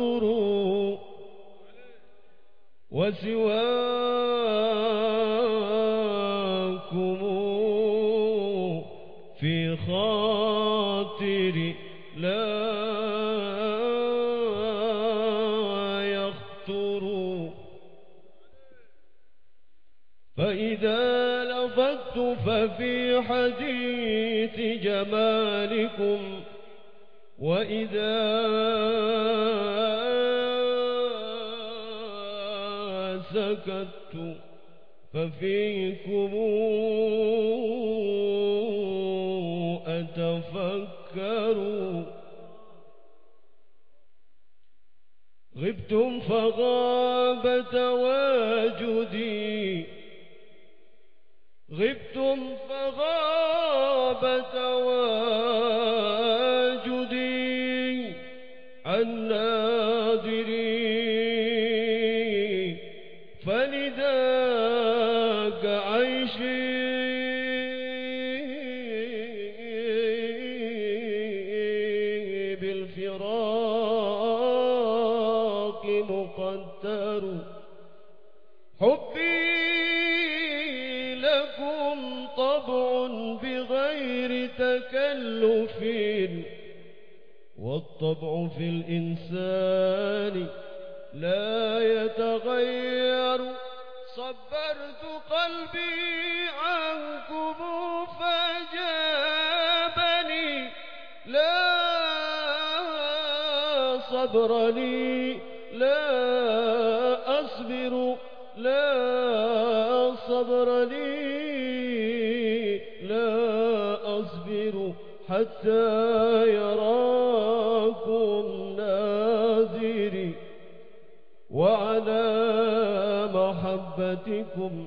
تنظروا وسواكم في خاطري لا يخطر فإذا لفت ففي حديث جمالكم وإذا سكت ففيكم أتفكر غبتم فغاب تواجدي غبتم فغاب تواجدي عن حبي لكم طبع بغير تكلف والطبع في الإنسان لا يتغير صبرت قلبي عنكم فجابني لا صبر لي لا أصبر لا صبر لي لا أصبر حتى يراكم ناذري وعلى محبتكم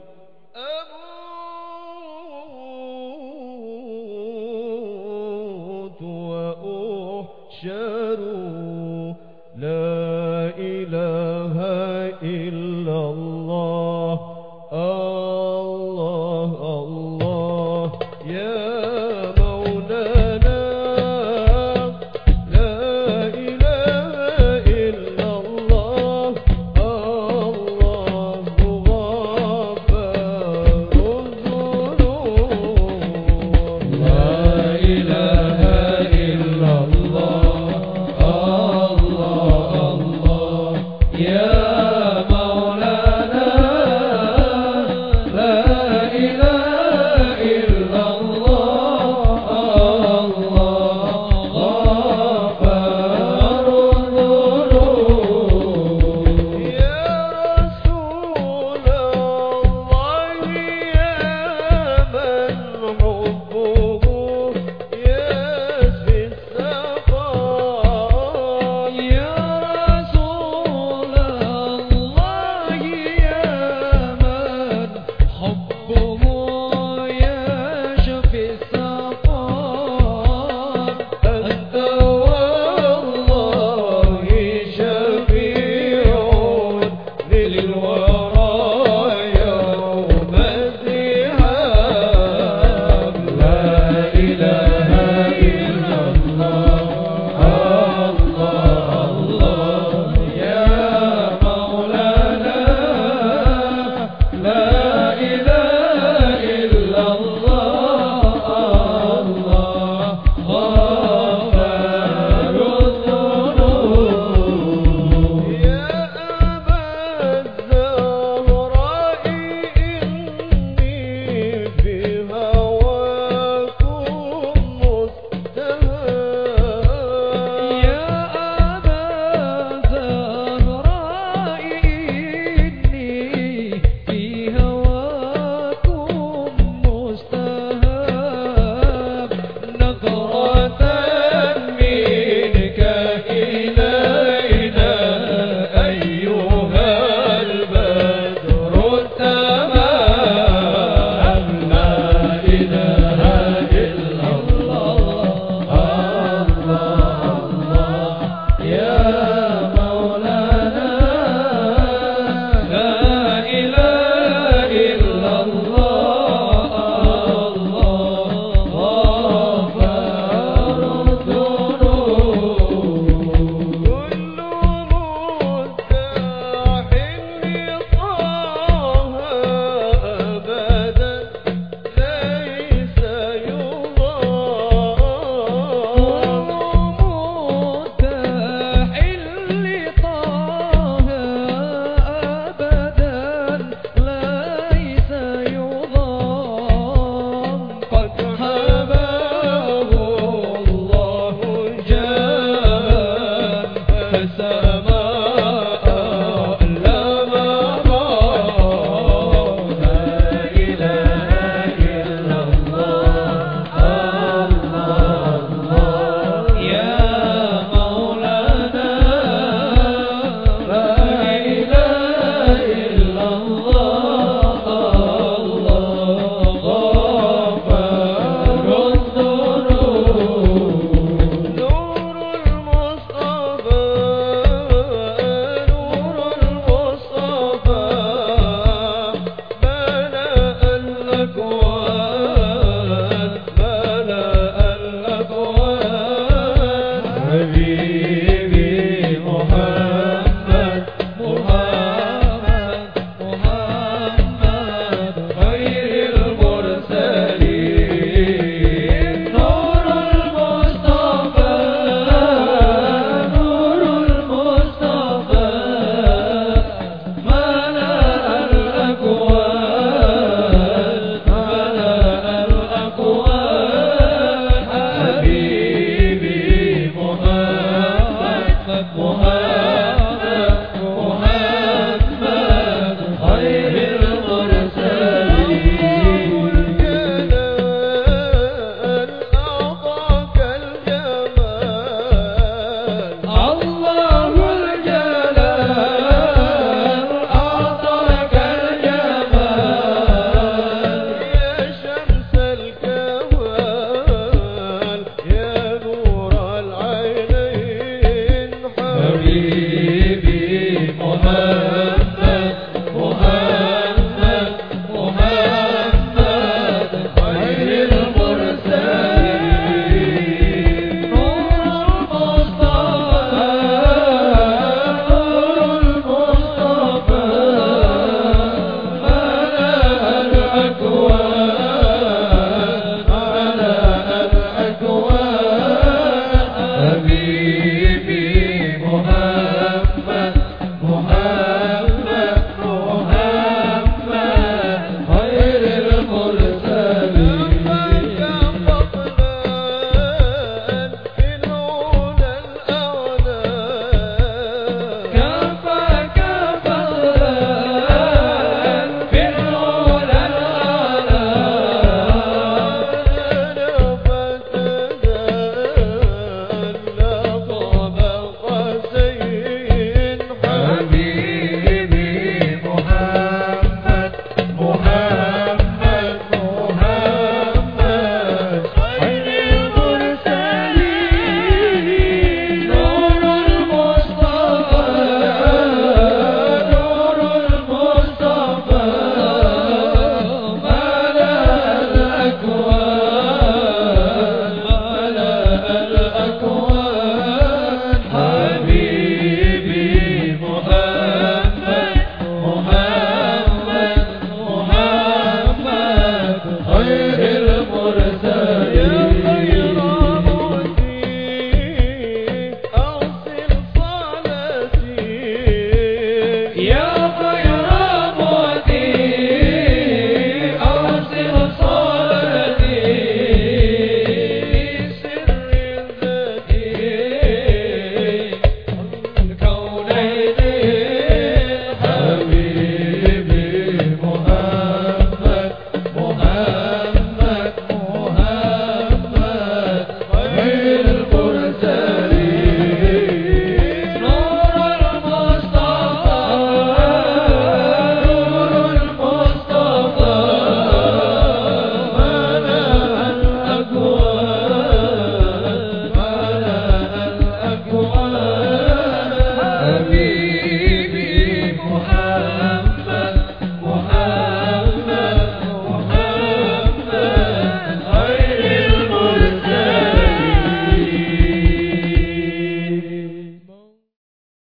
عسى